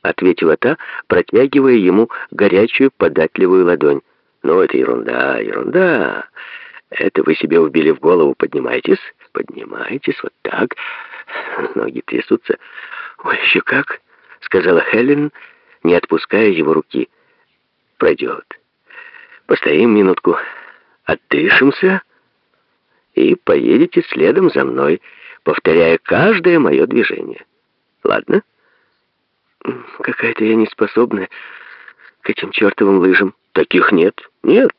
— ответила та, протягивая ему горячую податливую ладонь. «Ну, это ерунда, ерунда. Это вы себе убили в голову. Поднимайтесь, поднимайтесь, вот так. Ноги трясутся. Ой, еще как!» — сказала Хелен, не отпуская его руки. «Пройдет. Постоим минутку, отдышимся и поедете следом за мной, повторяя каждое мое движение. Ладно?» Какая-то я неспособная к этим чертовым лыжам. Таких нет. Нет.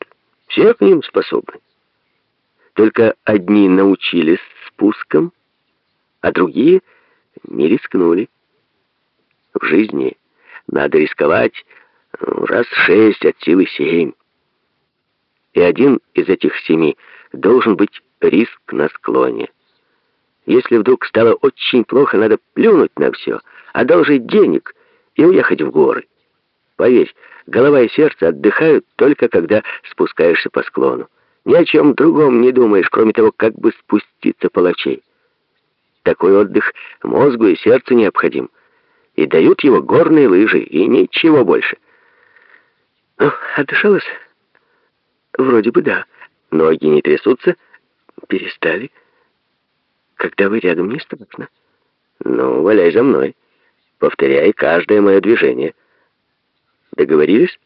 Все к ним способны. Только одни научились спускам, а другие не рискнули. В жизни надо рисковать ну, раз шесть от силы семь. И один из этих семи должен быть риск на склоне. Если вдруг стало очень плохо, надо плюнуть на все, одолжить денег и уехать в горы. Поверь, голова и сердце отдыхают только когда спускаешься по склону. Ни о чем другом не думаешь, кроме того, как бы спуститься половчей. Такой отдых мозгу и сердцу необходим. И дают его горные лыжи, и ничего больше. Ну, отдышалась? Вроде бы да. Ноги не трясутся? Перестали. Когда вы рядом не страшно? Ну, валяй за мной. Повторяй каждое мое движение. Договорились?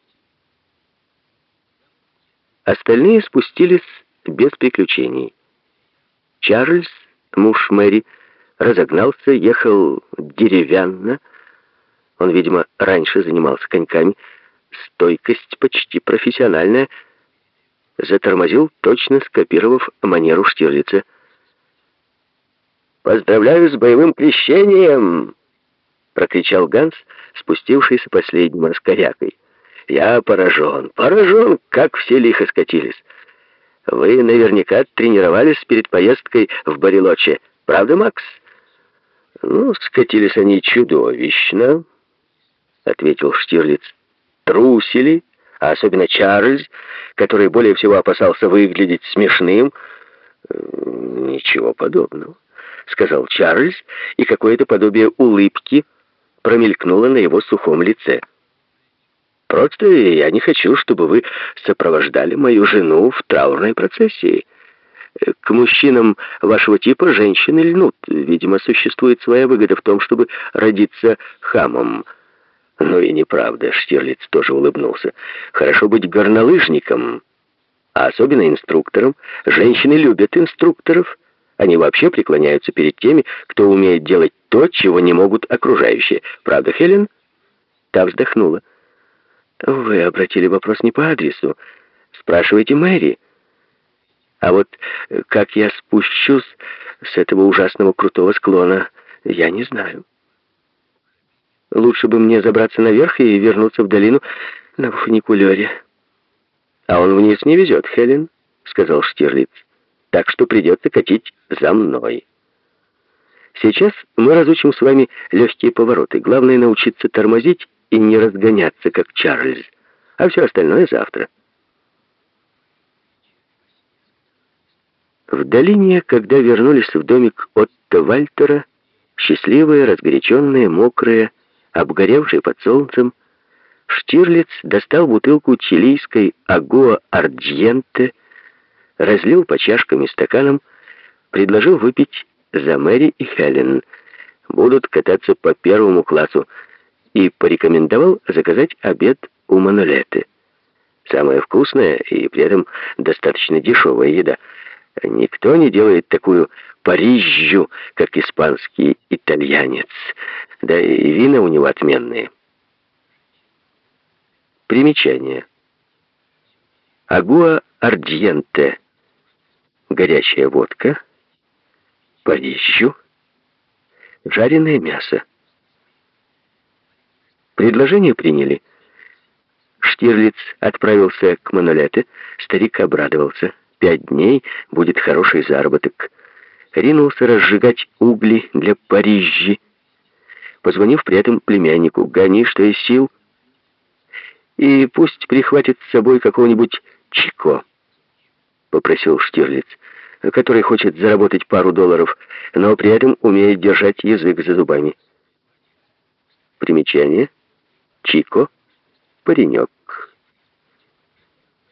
Остальные спустились без приключений. Чарльз, муж Мэри, разогнался, ехал деревянно. Он, видимо, раньше занимался коньками. Стойкость почти профессиональная. Затормозил, точно скопировав манеру Штирлица. «Поздравляю с боевым крещением!» прокричал Ганс, спустившийся последним раскорякой. «Я поражен, поражен, как все лихо скатились. Вы наверняка тренировались перед поездкой в Барилоче, правда, Макс?» «Ну, скатились они чудовищно», — ответил Штирлиц. «Трусили, а особенно Чарльз, который более всего опасался выглядеть смешным». «Ничего подобного», — сказал Чарльз, и какое-то подобие улыбки — промелькнуло на его сухом лице. «Просто я не хочу, чтобы вы сопровождали мою жену в траурной процессии. К мужчинам вашего типа женщины льнут. Видимо, существует своя выгода в том, чтобы родиться хамом». «Ну и неправда», — Штирлиц тоже улыбнулся. «Хорошо быть горнолыжником, а особенно инструктором. Женщины любят инструкторов». Они вообще преклоняются перед теми, кто умеет делать то, чего не могут окружающие. Правда, Хелен?» Та вздохнула. «Вы обратили вопрос не по адресу. Спрашивайте Мэри. А вот э, как я спущусь с этого ужасного крутого склона, я не знаю. Лучше бы мне забраться наверх и вернуться в долину на фуникулере». «А он вниз не везет, Хелен», — сказал Штирлиц так что придется катить за мной. Сейчас мы разучим с вами легкие повороты. Главное научиться тормозить и не разгоняться, как Чарльз. А все остальное завтра. В долине, когда вернулись в домик Отто Вальтера, счастливые, разгоряченные, мокрые, обгоревшие под солнцем, Штирлиц достал бутылку чилийской Агуа Ардьенте разлил по чашкам и стаканам, предложил выпить за Мэри и Хелен. Будут кататься по первому классу и порекомендовал заказать обед у Манолеты. Самая вкусная и при этом достаточно дешевая еда. Никто не делает такую Парижжу, как испанский итальянец. Да и вина у него отменные. Примечание. Агуа ардьенте горячая водка, порищу, жареное мясо. Предложение приняли. Штирлиц отправился к Манолете, старик обрадовался. Пять дней будет хороший заработок. Ринулся разжигать угли для Парижи, позвонив при этом племяннику. «Гони, что из сил, и пусть прихватит с собой какого-нибудь Чико» попросил Штирлиц, который хочет заработать пару долларов, но при этом умеет держать язык за зубами. Примечание. Чико — паренек